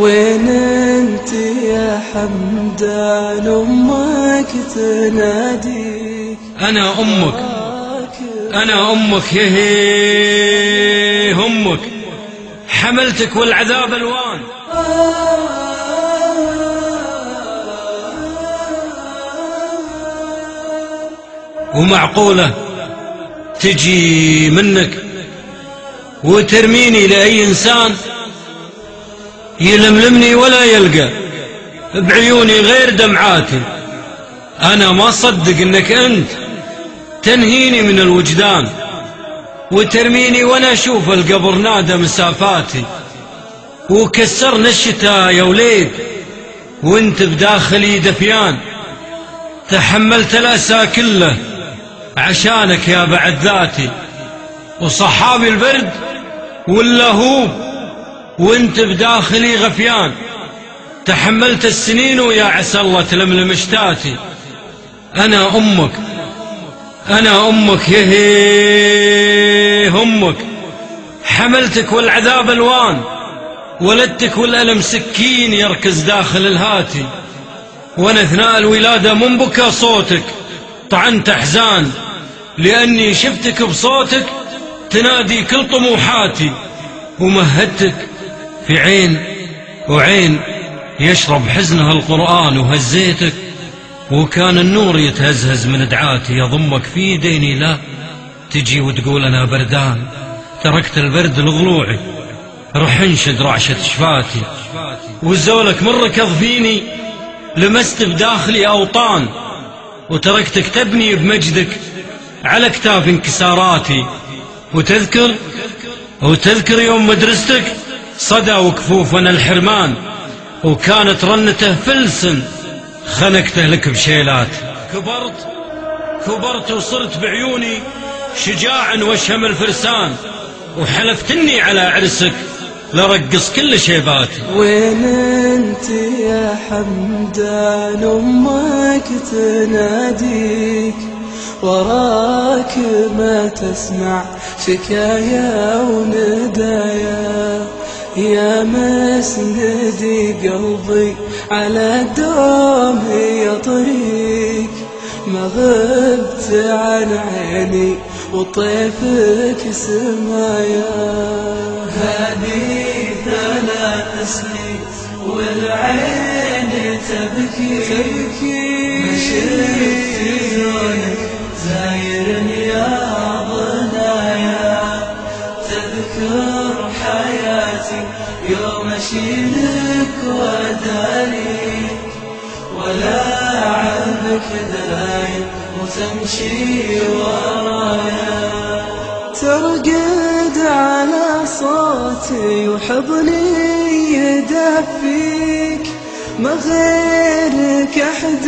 وين أنت يا حمدان؟ أمك تناديك. أنا أمك. أنا أمك هي أمك. حملتك والعذاب ألوان. ومعقولة تجي منك وترميني لأي إنسان يلملمني ولا يلقى بعيوني غير دمعاتي أنا ما صدق إنك أنت تنهيني من الوجدان وترميني وأنا أشوف القبر نادى مسافاتي وكسرنا الشتاء يا وليد وأنت بداخلي دفيان. تحملت الأسى كله عشانك يا بعد ذاتي. وصحابي البرد واللهوب وانت بداخلي غفيان. تحملت السنين ويا عسى الله تلملم اشتاتي. أنا أمك. أنا أمك. يهي أمك حملتك والعذاب ألوان. ولدتك والألم سكين يركز داخل الهاتي. وأنا أثناء الولادة من بكى صوتك. طعنت أحزان. لأني شفتك بصوتك تنادي كل طموحاتي. ومهدتك في عين وعين يشرب حزنها القرآن وهزيتك وكان النور يتهزهز من دعاتي يضمك في ديني لا تجي وتقول أنا بردان تركت البرد لضلوعي رح انشد رعشة شفاتي وزولك من ركض فيني لمست بداخلي أوطان وتركتك تبني بمجدك على كتاف انكساراتي وتذكر وتذكر يوم مدرستك صدى وكفوفنا الحرمان وكانت رنته فلسن. خنقته لك بشيلات. كبرت كبرت وصرت بعيوني شجاع وشهم الفرسان وحلفت اني على عرسك لرقص كل شيباتي وين أنت يا حمدان؟ أمك تناديك وراك ما تسمع. شكايا وندايا مسندي قلبي على دوم يا طريق. ما غبت عن عيني وطيفك سمايا. هذه ثلاث سنين والعين تبكي. تبكي. مشيت وتمشي ورايا. ترقد على صوتي وحضني يدفيك. ما غيرك أحد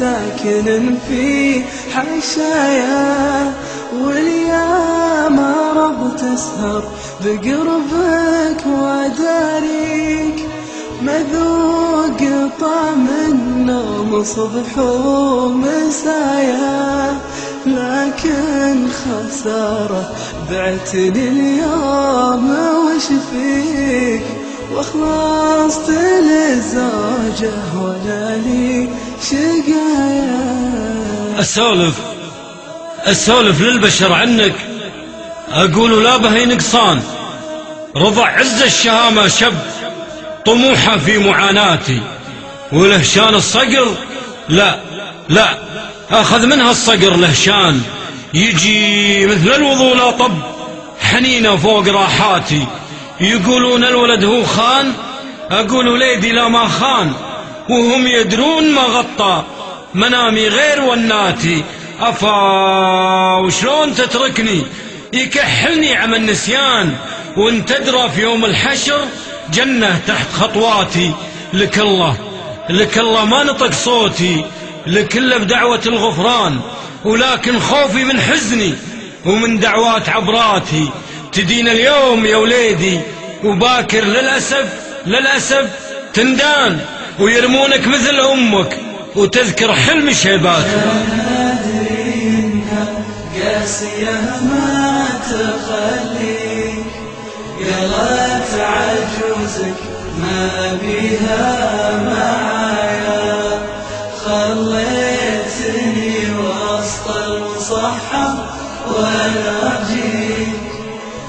ساكن في حشايا واليوم رب تسهر بقربك وداريك مذوق طعم النوم صبح ومسايا لكن خسارة بعتني اليوم وش فيك؟ وخلصت للزوجة ولا لي شقايا. أسولف أسولف للبشر عنك. أقول لا بهي نقصان رضع عز الشهامة شب. طموحه في معاناتي. ولهشان الصقر؟ لا لا. آخذ منها الصقر لهشان. يجي مثل الوضوء لا طب حنينة فوق راحاتي. يقولون الولد هو خان أقول وليدي لا ما خان. وهم يدرون ما غطى منامي غير وناتي. أفا وشلون تتركني؟ يكحلني عم النسيان. وانت تدرى في يوم الحشر جنة تحت خطواتي. لك الله لك الله ما نطق صوتي. لك إلا بدعوة الغفران. ولكن خوفي من حزني ومن دعوات عبراتي. تدين اليوم يا وليدي وباكر للأسف للأسف تندان. ويرمونك مثل أمك وتذكر حلم إنها قاسية ما تخليك. قلت عجوزك ما أبيها معايا. خليتني وسط المصحف وأنا أجيك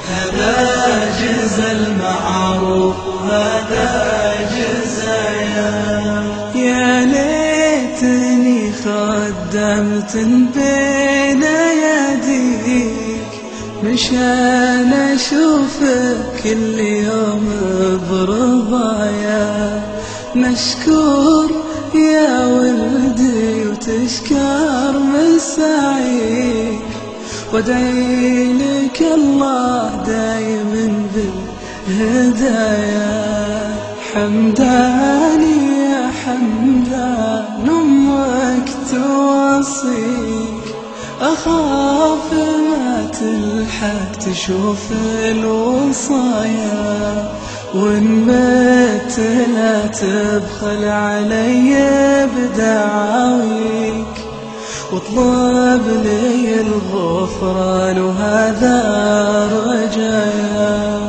هذا جزء المعروف وهذا جزايا يا ليتني خدمت بين مشان أشوفك كل يوم برضايا مشكور يا ولدي وتشكر مساعيك. وادعي لك الله دايم بالهدايا. حمداني يا حمدان أمك توصيك. أخاف تلحق تشوف الوصايا وإن مت لا تبخل علي بدعاويك. واطلب لي الغفران وهذا رجايا